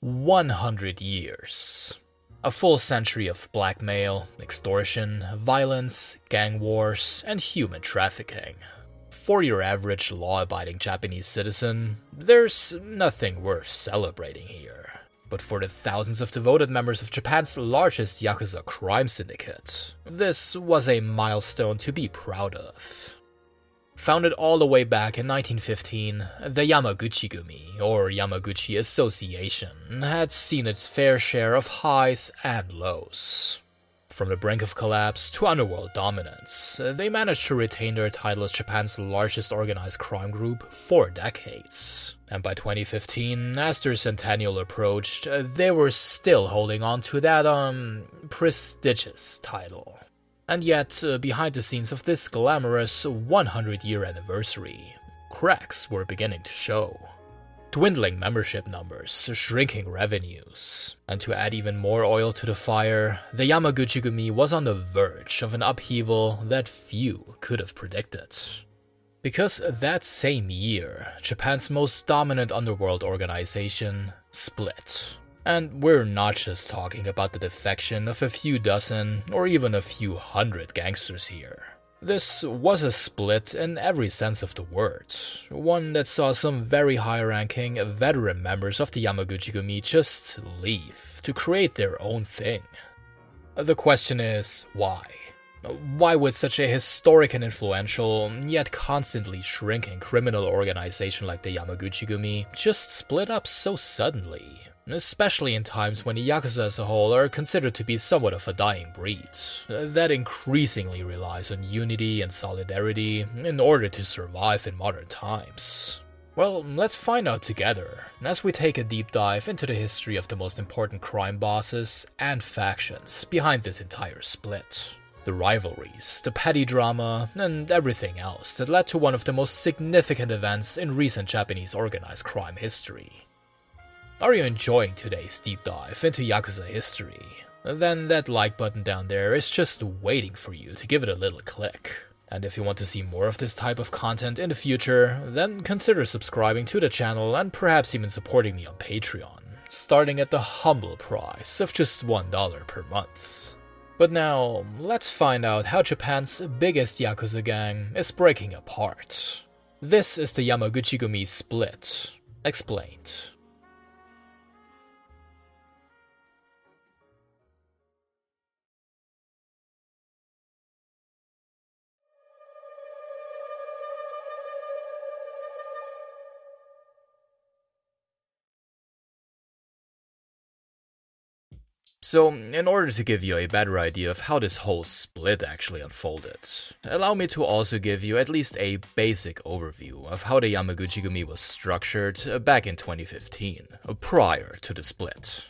100 years. A full century of blackmail, extortion, violence, gang wars, and human trafficking. For your average law abiding Japanese citizen, there's nothing worth celebrating here. But for the thousands of devoted members of Japan's largest Yakuza crime syndicate, this was a milestone to be proud of. Founded all the way back in 1915, the Yamaguchi-gumi, or Yamaguchi Association, had seen its fair share of highs and lows. From the brink of collapse to underworld dominance, they managed to retain their title as Japan's largest organized crime group for decades. And by 2015, as their centennial approached, they were still holding on to that, um, prestigious title. And yet, uh, behind the scenes of this glamorous 100 year anniversary, cracks were beginning to show. Dwindling membership numbers, shrinking revenues, and to add even more oil to the fire, the Yamaguchi-gumi was on the verge of an upheaval that few could have predicted. Because that same year, Japan's most dominant underworld organization split. And we're not just talking about the defection of a few dozen or even a few hundred gangsters here. This was a split in every sense of the word, one that saw some very high ranking veteran members of the Yamaguchi-gumi just leave to create their own thing. The question is, why? Why would such a historic and influential, yet constantly shrinking criminal organization like the Yamaguchi-gumi just split up so suddenly? especially in times when the Yakuza as a whole are considered to be somewhat of a dying breed, that increasingly relies on unity and solidarity in order to survive in modern times. Well, let's find out together as we take a deep dive into the history of the most important crime bosses and factions behind this entire split. The rivalries, the petty drama, and everything else that led to one of the most significant events in recent Japanese organized crime history are you enjoying today's deep dive into Yakuza history? Then that like button down there is just waiting for you to give it a little click. And if you want to see more of this type of content in the future, then consider subscribing to the channel and perhaps even supporting me on Patreon, starting at the humble price of just $1 per month. But now, let's find out how Japan's biggest Yakuza gang is breaking apart. This is the Yamaguchi-gumi split. Explained. So, in order to give you a better idea of how this whole split actually unfolded, allow me to also give you at least a basic overview of how the Yamaguchi-gumi was structured back in 2015, prior to the split.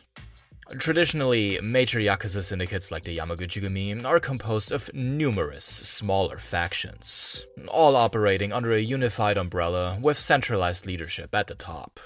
Traditionally, major Yakuza syndicates like the Yamaguchi-gumi are composed of numerous smaller factions, all operating under a unified umbrella with centralized leadership at the top.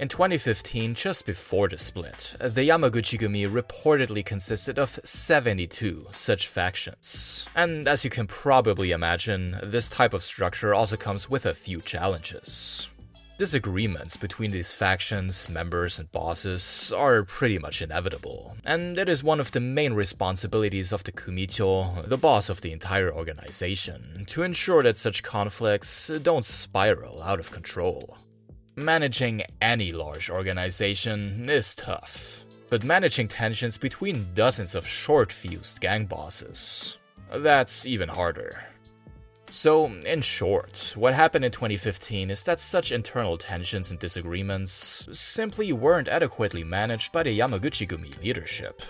In 2015, just before the split, the Yamaguchi-gumi reportedly consisted of 72 such factions. And as you can probably imagine, this type of structure also comes with a few challenges. Disagreements between these factions, members, and bosses are pretty much inevitable, and it is one of the main responsibilities of the Kumicho, the boss of the entire organization, to ensure that such conflicts don't spiral out of control. Managing any large organization is tough, but managing tensions between dozens of short-fused gang bosses, that's even harder. So, in short, what happened in 2015 is that such internal tensions and disagreements simply weren't adequately managed by the Yamaguchi-gumi leadership.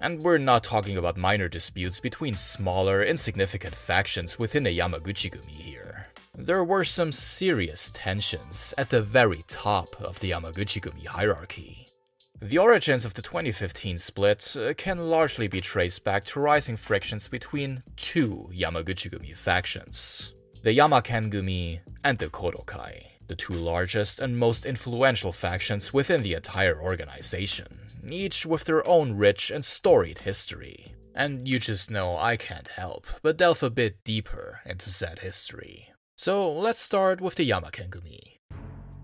And we're not talking about minor disputes between smaller, insignificant factions within the Yamaguchi-gumi here there were some serious tensions at the very top of the Yamaguchi-gumi hierarchy. The origins of the 2015 split uh, can largely be traced back to rising frictions between two Yamaguchi-gumi factions, the Yamaken-gumi and the Kodokai, the two largest and most influential factions within the entire organization, each with their own rich and storied history. And you just know I can't help but delve a bit deeper into said history. So let's start with the Yamaken-gumi.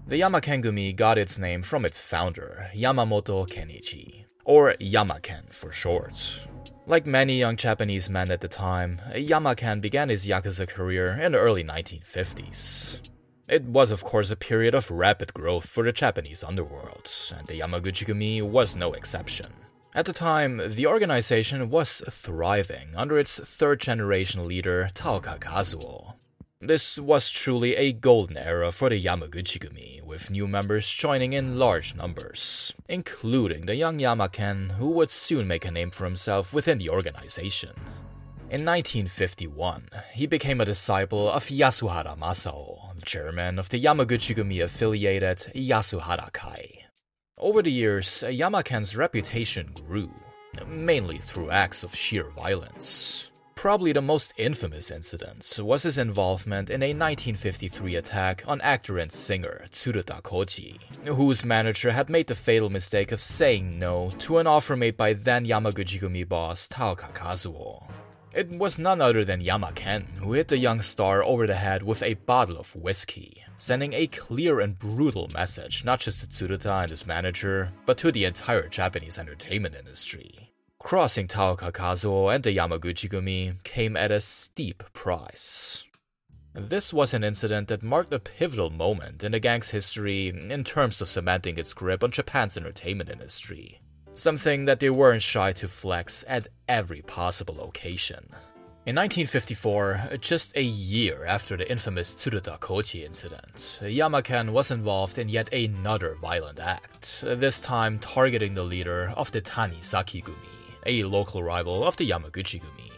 The Yamakengumi got its name from its founder, Yamamoto Kenichi, or Yamaken for short. Like many young Japanese men at the time, Yamaken began his Yakuza career in the early 1950s. It was, of course, a period of rapid growth for the Japanese underworld, and the Yamaguchi-gumi was no exception. At the time, the organization was thriving under its third generation leader, Taoka Kazuo. This was truly a golden era for the Yamaguchi-gumi, with new members joining in large numbers, including the young Yamaken, who would soon make a name for himself within the organization. In 1951, he became a disciple of Yasuhara Masao, chairman of the Yamaguchi-gumi affiliated Yasuhara Kai. Over the years, Yamaken's reputation grew, mainly through acts of sheer violence. Probably the most infamous incident was his involvement in a 1953 attack on actor and singer Tsuruta Koji, whose manager had made the fatal mistake of saying no to an offer made by then Yamaguchi-gumi boss Taoka Kazuo. It was none other than Yamaken who hit the young star over the head with a bottle of whiskey, sending a clear and brutal message not just to Tsuruta and his manager, but to the entire Japanese entertainment industry. Crossing Taoka Kazuo and the Yamaguchi-gumi came at a steep price. This was an incident that marked a pivotal moment in the gang's history in terms of cementing its grip on Japan's entertainment industry, something that they weren't shy to flex at every possible occasion. In 1954, just a year after the infamous Tsuruta Koji incident, Yamaken was involved in yet another violent act, this time targeting the leader of the Tanisaki-gumi a local rival of the Yamaguchi-gumi.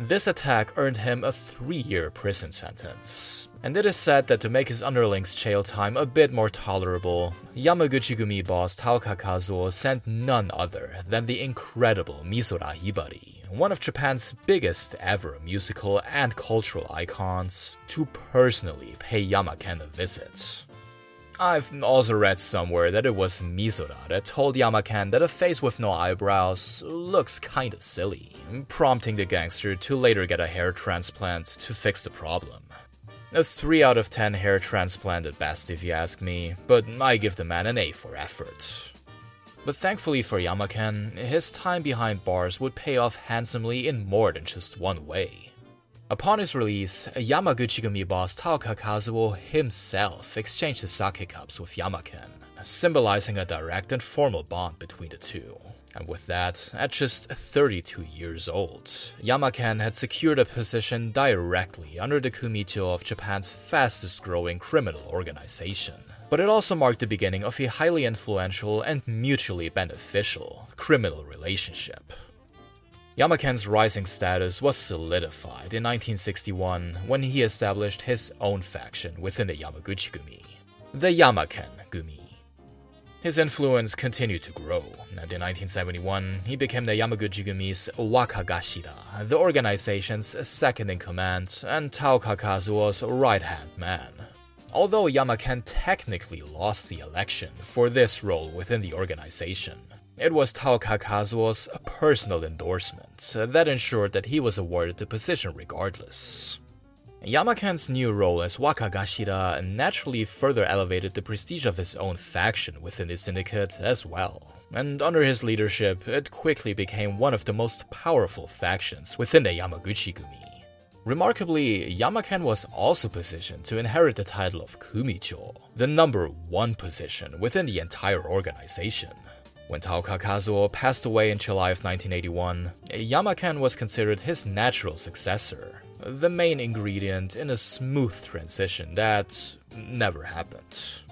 This attack earned him a three-year prison sentence, and it is said that to make his underlings' jail time a bit more tolerable, Yamaguchi-gumi boss Taoka Kazuo sent none other than the incredible Misora Hibari, one of Japan's biggest ever musical and cultural icons, to personally pay Yamaken a visit. I've also read somewhere that it was Misora that told Yamaken that a face with no eyebrows looks kinda silly, prompting the gangster to later get a hair transplant to fix the problem. A 3 out of 10 hair transplant at best if you ask me, but I give the man an A for effort. But thankfully for Yamaken, his time behind bars would pay off handsomely in more than just one way. Upon his release, Yamaguchi-gumi boss Taoka Kazuo himself exchanged his sake cups with Yamaken, symbolizing a direct and formal bond between the two. And with that, at just 32 years old, Yamaken had secured a position directly under the Kumicho of Japan's fastest growing criminal organization. But it also marked the beginning of a highly influential and mutually beneficial criminal relationship. Yamaken's rising status was solidified in 1961 when he established his own faction within the Yamaguchi-gumi, the Yamaken Gumi. His influence continued to grow, and in 1971 he became the Yamaguchi-gumi's Wakagashira, the organization's second in command and Taoka Kazuo's right-hand man. Although Yamaken technically lost the election for this role within the organization, it was Taoka Kazuo's personal endorsement that ensured that he was awarded the position regardless. Yamaken's new role as Wakagashira naturally further elevated the prestige of his own faction within the syndicate as well, and under his leadership, it quickly became one of the most powerful factions within the Yamaguchi-gumi. Remarkably, Yamaken was also positioned to inherit the title of Kumicho, the number one position within the entire organization. When Taoka Kazuo passed away in July of 1981, Yamaken was considered his natural successor, the main ingredient in a smooth transition that never happened.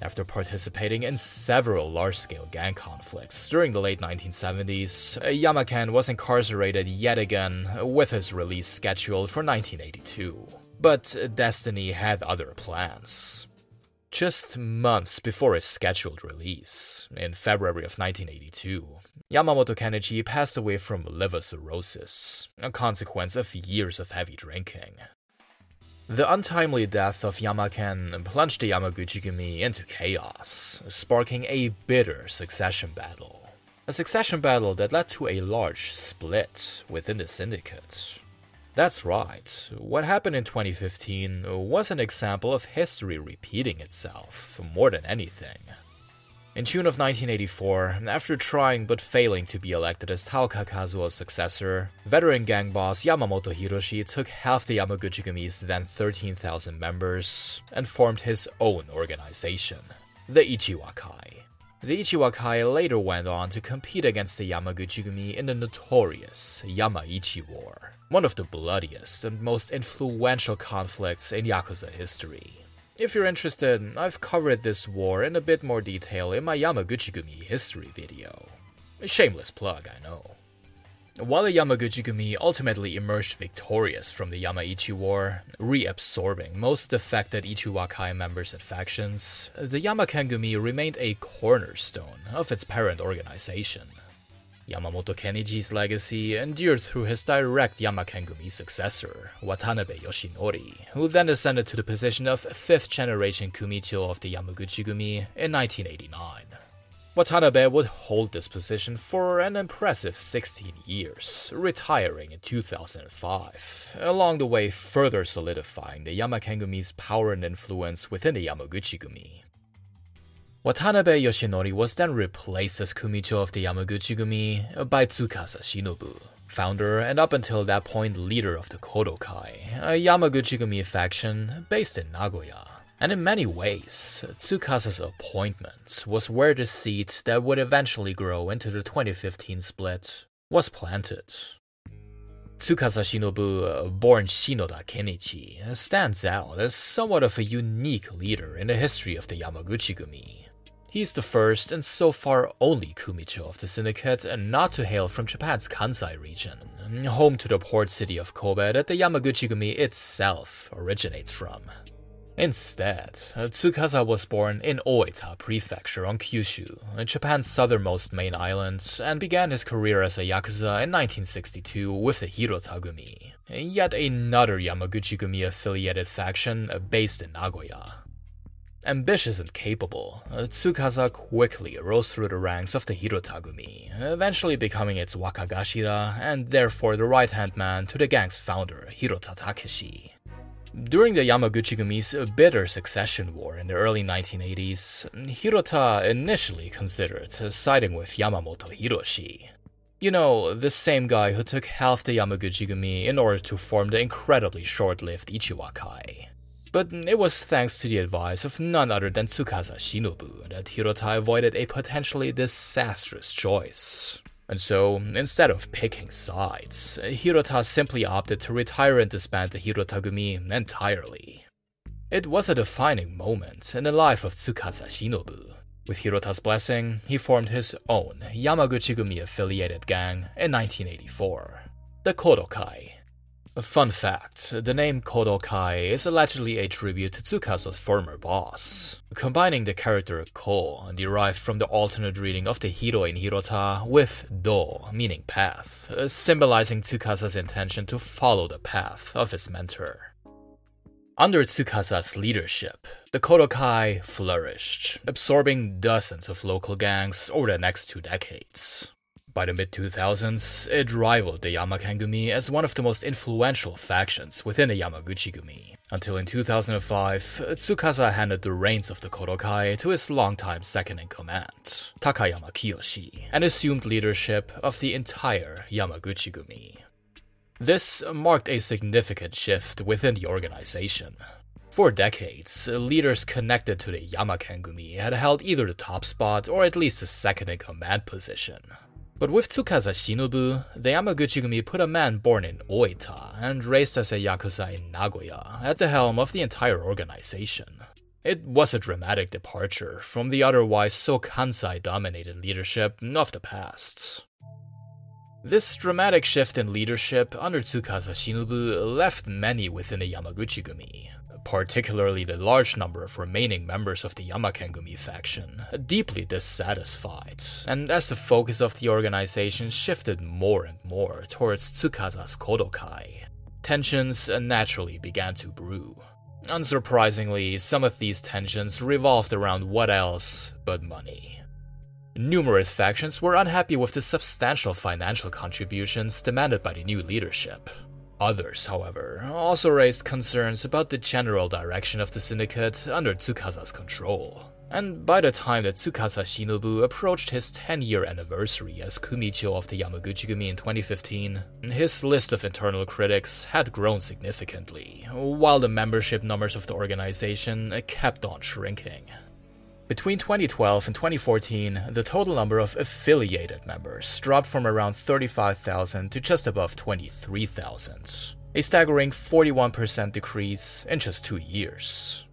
After participating in several large scale gang conflicts during the late 1970s, Yamaken was incarcerated yet again, with his release scheduled for 1982. But destiny had other plans. Just months before his scheduled release, in February of 1982, Yamamoto Kenichi passed away from liver cirrhosis, a consequence of years of heavy drinking. The untimely death of Yamaken plunged the Yamaguchi-gumi into chaos, sparking a bitter succession battle. A succession battle that led to a large split within the syndicate. That's right. What happened in 2015 was an example of history repeating itself, more than anything. In June of 1984, after trying but failing to be elected as Taoka Kazuo's successor, veteran gang boss Yamamoto Hiroshi took half the Yamaguchi-gumi's then 13,000 members and formed his own organization, the Ichiwakai. The Ichiwakai later went on to compete against the Yamaguchi-gumi in the notorious Yamaichi War, one of the bloodiest and most influential conflicts in Yakuza history. If you're interested, I've covered this war in a bit more detail in my Yamaguchi-gumi history video. A shameless plug, I know. While the Yamaguchi-gumi ultimately emerged victorious from the Yamaichi War, reabsorbing most defected Ichiwakai members and factions, the Yamakengumi remained a cornerstone of its parent organization. Yamamoto Kenichi's legacy endured through his direct Yamakengumi successor, Watanabe Yoshinori, who then ascended to the position of fifth generation Kumicho of the Yamaguchi-gumi in 1989. Watanabe would hold this position for an impressive 16 years, retiring in 2005, along the way further solidifying the Yamakengumi's power and influence within the Yamaguchi-gumi. Watanabe Yoshinori was then replaced as Kumicho of the Yamaguchi-gumi by Tsukasa Shinobu, founder and up until that point leader of the Kodokai, a Yamaguchi-gumi faction based in Nagoya. And in many ways, Tsukasa's appointment was where the seed that would eventually grow into the 2015 split was planted. Tsukasa Shinobu, born Shinoda Kenichi, stands out as somewhat of a unique leader in the history of the Yamaguchi-gumi. He's the first and so far only Kumicho of the syndicate and not to hail from Japan's Kansai region, home to the port city of Kobe that the Yamaguchi-gumi itself originates from. Instead, Tsukasa was born in Oita Prefecture on Kyushu, Japan's southernmost main island, and began his career as a yakuza in 1962 with the Hirotagumi, yet another Yamaguchi-gumi affiliated faction based in Nagoya. Ambitious and capable, uh, Tsukasa quickly rose through the ranks of the Hirotagumi, eventually becoming its Wakagashira and therefore the right-hand man to the gang's founder, Hirota Takeshi. During the Yamaguchi-gumi's bitter succession war in the early 1980s, Hirota initially considered siding with Yamamoto Hiroshi. You know, the same guy who took half the Yamaguchi-gumi in order to form the incredibly short-lived Ichiwakai. But it was thanks to the advice of none other than Tsukasa Shinobu that Hirota avoided a potentially disastrous choice. And so, instead of picking sides, Hirota simply opted to retire and disband the Hirotagumi entirely. It was a defining moment in the life of Tsukasa Shinobu. With Hirota's blessing, he formed his own Yamaguchi-gumi affiliated gang in 1984, the Kodokai. Fun fact, the name Kodokai is allegedly a tribute to Tsukasa's former boss, combining the character Ko, derived from the alternate reading of the hero in Hirota, with Do, meaning path, symbolizing Tsukasa's intention to follow the path of his mentor. Under Tsukasa's leadership, the Kodokai flourished, absorbing dozens of local gangs over the next two decades. By the mid 2000s, it rivaled the Yamakengumi as one of the most influential factions within the Yamaguchi-gumi, until in 2005, Tsukasa handed the reins of the Kodokai to his longtime second in command, Takayama Kiyoshi, and assumed leadership of the entire Yamaguchi-gumi. This marked a significant shift within the organization. For decades, leaders connected to the Yamakengumi had held either the top spot or at least the second in command position, but with Tsukasa Shinobu, the Yamaguchi-gumi put a man born in Oita and raised as a yakuza in Nagoya at the helm of the entire organization. It was a dramatic departure from the otherwise so Kansai-dominated leadership of the past. This dramatic shift in leadership under Tsukasa Shinobu left many within the Yamaguchi-gumi, particularly the large number of remaining members of the Yamakengumi faction, deeply dissatisfied, and as the focus of the organization shifted more and more towards Tsukasa's Kodokai, tensions naturally began to brew. Unsurprisingly, some of these tensions revolved around what else but money. Numerous factions were unhappy with the substantial financial contributions demanded by the new leadership, Others, however, also raised concerns about the general direction of the syndicate under Tsukasa's control. And by the time that Tsukasa Shinobu approached his 10 year anniversary as Kumicho of the Yamaguchi-gumi in 2015, his list of internal critics had grown significantly, while the membership numbers of the organization kept on shrinking. Between 2012 and 2014, the total number of affiliated members dropped from around 35,000 to just above 23,000, a staggering 41% decrease in just two years.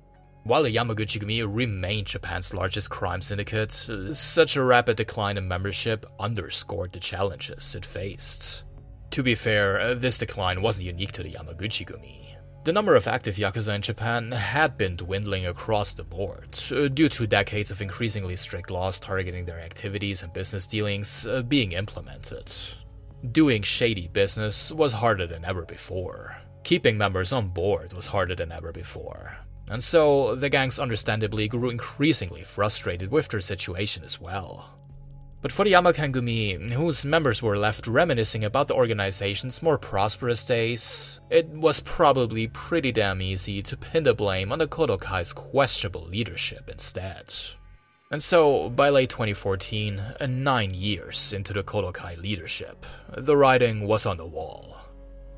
While the Yamaguchi-gumi remained Japan's largest crime syndicate, such a rapid decline in membership underscored the challenges it faced. To be fair, this decline wasn't unique to the Yamaguchi-gumi. The number of active Yakuza in Japan had been dwindling across the board, due to decades of increasingly strict laws targeting their activities and business dealings uh, being implemented. Doing shady business was harder than ever before. Keeping members on board was harder than ever before. And so, the gangs understandably grew increasingly frustrated with their situation as well. But for the Yamakengumi, whose members were left reminiscing about the organization's more prosperous days, it was probably pretty damn easy to pin the blame on the Kodokai's questionable leadership instead. And so, by late 2014, nine years into the Kodokai leadership, the writing was on the wall.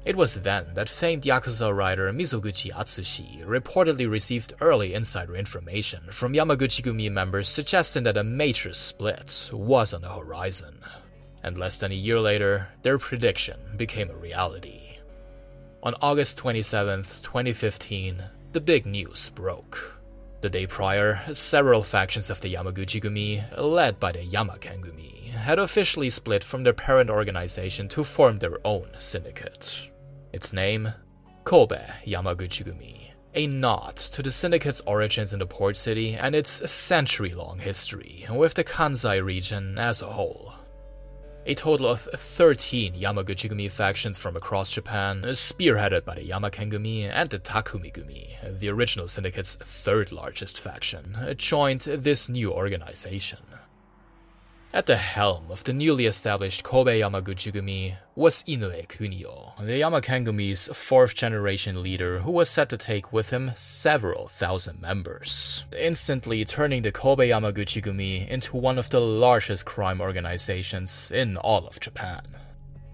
It was then that famed Yakuza writer Mizoguchi Atsushi reportedly received early insider information from Yamaguchi-gumi members suggesting that a major split was on the horizon. And less than a year later, their prediction became a reality. On August 27, 2015, the big news broke. The day prior, several factions of the Yamaguchi-gumi, led by the Yamakengumi, had officially split from their parent organization to form their own syndicate. Its name? Kobe Yamaguchi-gumi, a nod to the syndicate's origins in the port city and its century-long history with the Kansai region as a whole. A total of 13 Yamaguchi-gumi factions from across Japan, spearheaded by the Yamakengumi and the Takumi-gumi, the original syndicate's third largest faction, joined this new organization. At the helm of the newly established Kobe Yamaguchi-gumi was Inoue Kunio, the Yamakengumi's fourth generation leader who was set to take with him several thousand members, instantly turning the Kobe Yamaguchi-gumi into one of the largest crime organizations in all of Japan.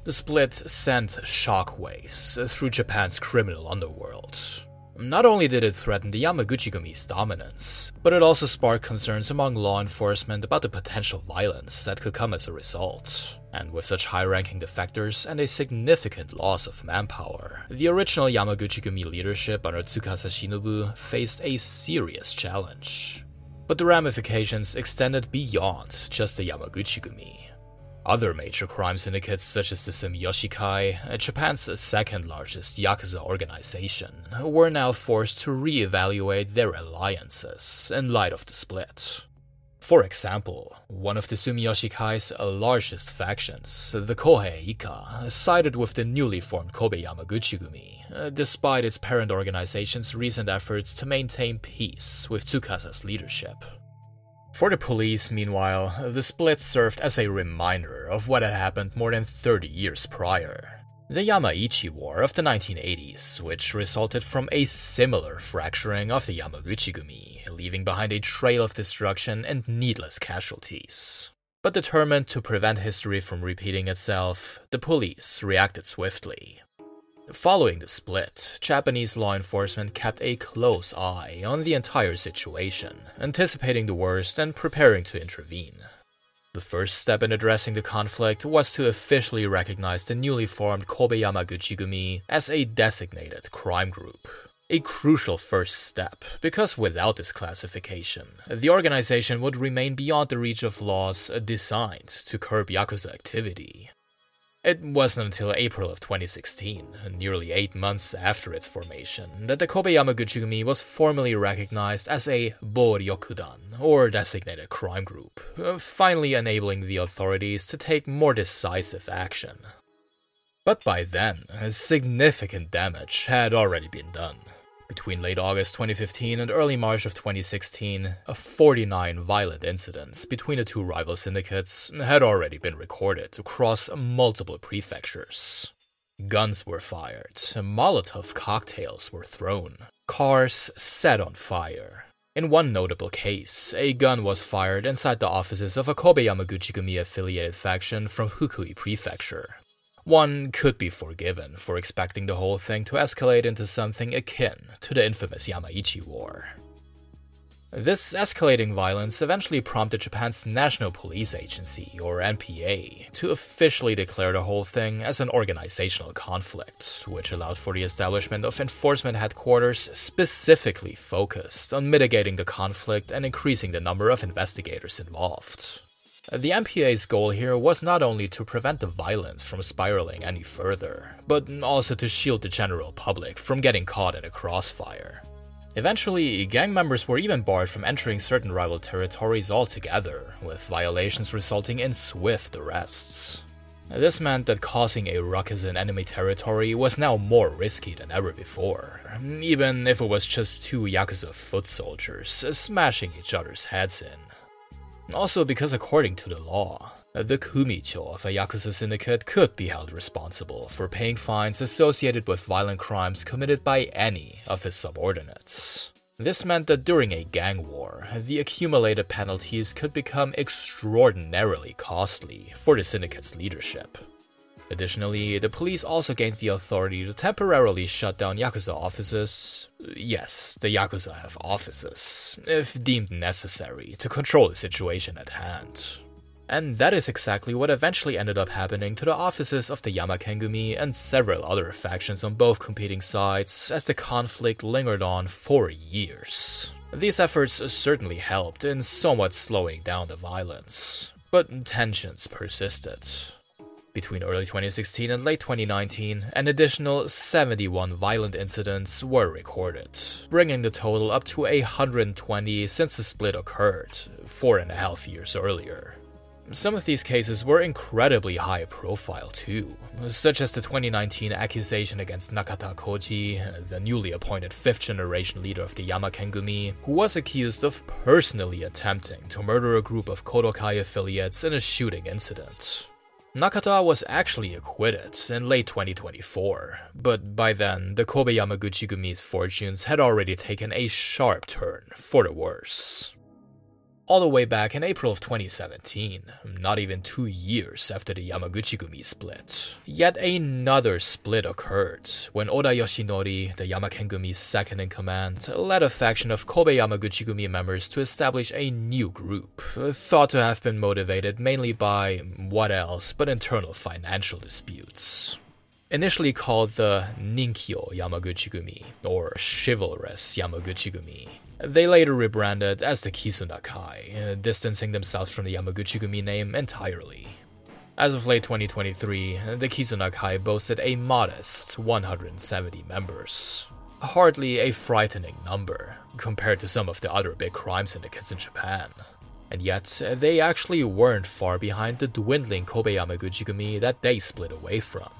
The split sent shockwaves through Japan's criminal underworld, not only did it threaten the Yamaguchi-gumi's dominance, but it also sparked concerns among law enforcement about the potential violence that could come as a result. And with such high-ranking defectors and a significant loss of manpower, the original Yamaguchi-gumi leadership under Tsukasa Shinobu faced a serious challenge. But the ramifications extended beyond just the Yamaguchi-gumi. Other major crime syndicates, such as the Sumiyoshi Kai, uh, Japan's second largest Yakuza organization, were now forced to re-evaluate their alliances in light of the split. For example, one of the Sumiyoshi Kai's largest factions, the Kohei Ikka, sided with the newly formed Kobe Yamaguchi-gumi, uh, despite its parent organization's recent efforts to maintain peace with Tsukasa's leadership. For the police, meanwhile, the split served as a reminder of what had happened more than 30 years prior. The Yamaichi War of the 1980s, which resulted from a similar fracturing of the Yamaguchi-gumi, leaving behind a trail of destruction and needless casualties. But determined to prevent history from repeating itself, the police reacted swiftly, Following the split, Japanese law enforcement kept a close eye on the entire situation, anticipating the worst and preparing to intervene. The first step in addressing the conflict was to officially recognize the newly formed Kobe Yamaguchi-gumi as a designated crime group. A crucial first step, because without this classification, the organization would remain beyond the reach of laws designed to curb Yakuza activity. It wasn't until April of 2016, nearly 8 months after its formation, that the Kobe Yamaguchi-gumi was formally recognized as a Boryokudan, or designated crime group, finally enabling the authorities to take more decisive action. But by then, significant damage had already been done. Between late August 2015 and early March of 2016, 49 violent incidents between the two rival syndicates had already been recorded across multiple prefectures. Guns were fired, Molotov cocktails were thrown, cars set on fire. In one notable case, a gun was fired inside the offices of a Kobe Yamaguchi-gumi affiliated faction from Fukui Prefecture. One could be forgiven for expecting the whole thing to escalate into something akin to the infamous Yamaichi War. This escalating violence eventually prompted Japan's National Police Agency, or NPA, to officially declare the whole thing as an organizational conflict, which allowed for the establishment of enforcement headquarters specifically focused on mitigating the conflict and increasing the number of investigators involved. The NPA's goal here was not only to prevent the violence from spiraling any further, but also to shield the general public from getting caught in a crossfire. Eventually, gang members were even barred from entering certain rival territories altogether, with violations resulting in swift arrests. This meant that causing a ruckus in enemy territory was now more risky than ever before, even if it was just two Yakuza foot soldiers smashing each other's heads in. Also, because according to the law, the Kumicho of a Yakuza syndicate could be held responsible for paying fines associated with violent crimes committed by any of his subordinates. This meant that during a gang war, the accumulated penalties could become extraordinarily costly for the syndicate's leadership. Additionally, the police also gained the authority to temporarily shut down Yakuza offices. Yes, the Yakuza have offices, if deemed necessary to control the situation at hand. And that is exactly what eventually ended up happening to the offices of the Yamakengumi and several other factions on both competing sides as the conflict lingered on for years. These efforts certainly helped in somewhat slowing down the violence, but tensions persisted. Between early 2016 and late 2019, an additional 71 violent incidents were recorded, bringing the total up to 120 since the split occurred, four and a half years earlier. Some of these cases were incredibly high profile too, such as the 2019 accusation against Nakata Koji, the newly appointed fifth generation leader of the Yamakengumi, who was accused of personally attempting to murder a group of Kodokai affiliates in a shooting incident. Nakata was actually acquitted in late 2024, but by then, the Kobe Yamaguchi Gumi's fortunes had already taken a sharp turn for the worse all the way back in April of 2017, not even two years after the Yamaguchi-gumi split. Yet another split occurred when Oda Yoshinori, the Yamaken-gumi's second in command, led a faction of Kobe Yamaguchi-gumi members to establish a new group, thought to have been motivated mainly by what else but internal financial disputes initially called the Ninkyo Yamaguchi-gumi, or Chivalrous Yamaguchi-gumi. They later rebranded as the Kizunakai, uh, distancing themselves from the Yamaguchi-gumi name entirely. As of late 2023, the Kizunakai boasted a modest 170 members. Hardly a frightening number, compared to some of the other big crime syndicates in Japan. And yet, they actually weren't far behind the dwindling Kobe Yamaguchi-gumi that they split away from.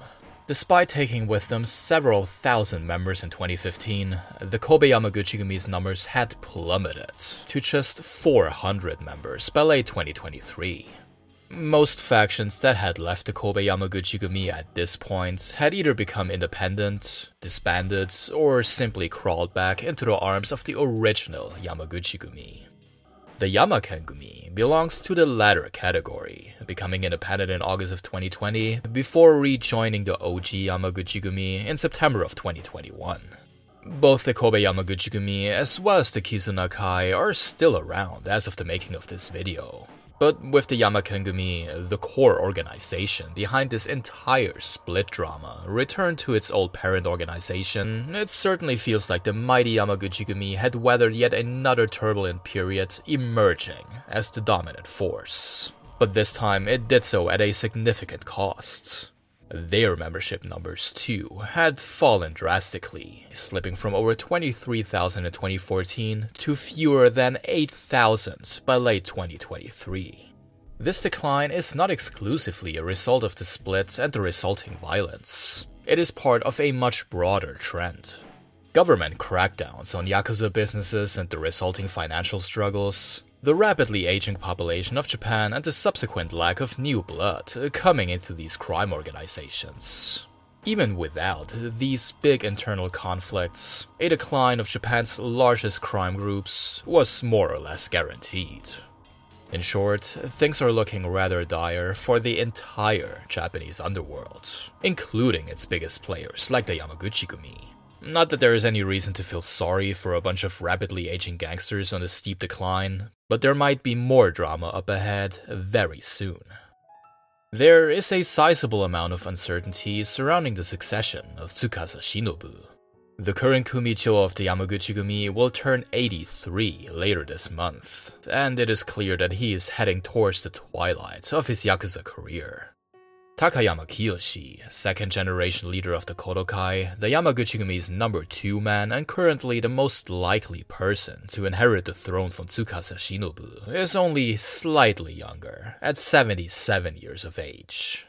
Despite taking with them several thousand members in 2015, the Kobe Yamaguchi-gumi's numbers had plummeted to just 400 members by late 2023. Most factions that had left the Kobe Yamaguchi-gumi at this point had either become independent, disbanded, or simply crawled back into the arms of the original Yamaguchi-gumi. The Yamakengumi belongs to the latter category, becoming independent in August of 2020 before rejoining the OG Yamaguchi-gumi in September of 2021. Both the Kobe Yamaguchi-gumi as well as the Kizunakai are still around as of the making of this video, but with the Yamakengumi, the core organization behind this entire split drama, returned to its old parent organization, it certainly feels like the mighty Yamaguchi-gumi had weathered yet another turbulent period, emerging as the dominant force. But this time it did so at a significant cost. Their membership numbers, too, had fallen drastically, slipping from over 23,000 in 2014 to fewer than 8,000 by late 2023. This decline is not exclusively a result of the split and the resulting violence. It is part of a much broader trend. Government crackdowns on Yakuza businesses and the resulting financial struggles, the rapidly aging population of Japan and the subsequent lack of new blood coming into these crime organizations. Even without these big internal conflicts, a decline of Japan's largest crime groups was more or less guaranteed. In short, things are looking rather dire for the entire Japanese underworld, including its biggest players like the Yamaguchi-gumi. Not that there is any reason to feel sorry for a bunch of rapidly aging gangsters on a steep decline, but there might be more drama up ahead very soon. There is a sizable amount of uncertainty surrounding the succession of Tsukasa Shinobu. The current Kumicho of the Yamaguchi-gumi will turn 83 later this month, and it is clear that he is heading towards the twilight of his Yakuza career. Takayama Kiyoshi, second generation leader of the Kodokai, the Yamaguchi-gumi's number 2 man and currently the most likely person to inherit the throne from Tsukasa Shinobu, is only slightly younger, at 77 years of age.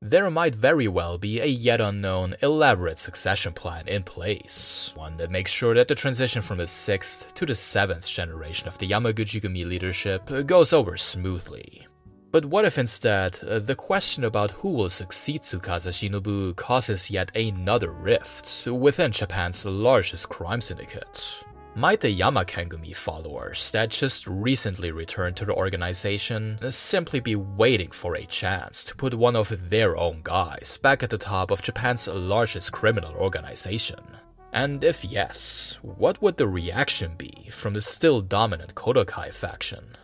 There might very well be a yet unknown, elaborate succession plan in place, one that makes sure that the transition from the 6th to the 7th generation of the Yamaguchi-gumi leadership goes over smoothly. But what if instead, uh, the question about who will succeed Tsukasa Shinobu causes yet another rift within Japan's largest crime syndicate? Might the Yamakengumi followers that just recently returned to the organization simply be waiting for a chance to put one of their own guys back at the top of Japan's largest criminal organization? And if yes, what would the reaction be from the still dominant Kodokai faction?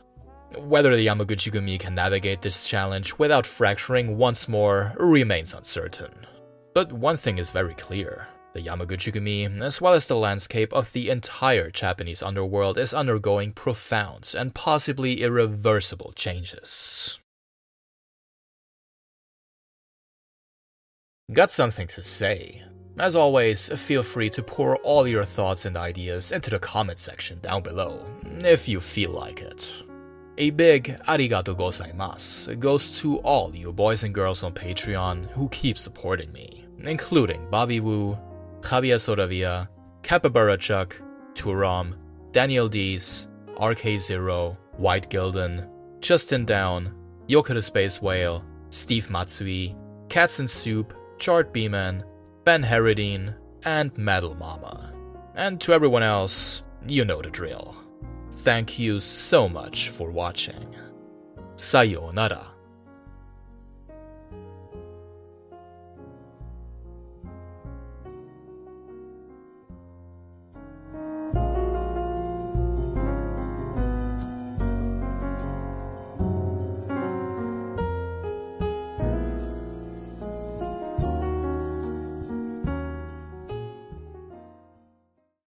Whether the Yamaguchi-gumi can navigate this challenge without fracturing once more remains uncertain. But one thing is very clear. The Yamaguchi-gumi, as well as the landscape of the entire Japanese underworld, is undergoing profound and possibly irreversible changes. Got something to say? As always, feel free to pour all your thoughts and ideas into the comment section down below, if you feel like it. A big arigato gozaimasu goes to all you boys and girls on Patreon who keep supporting me, including Bobby Wu, Javier Sodavia, Capybara Chuck, Turam, Daniel Dees, RK0, White Gilden, Justin Down, Yoka the Space Whale, Steve Matsui, Cats and Soup, Chart Beeman, Ben Herodine, and Metal Mama. And to everyone else, you know the drill. Thank you so much for watching. Sayonara.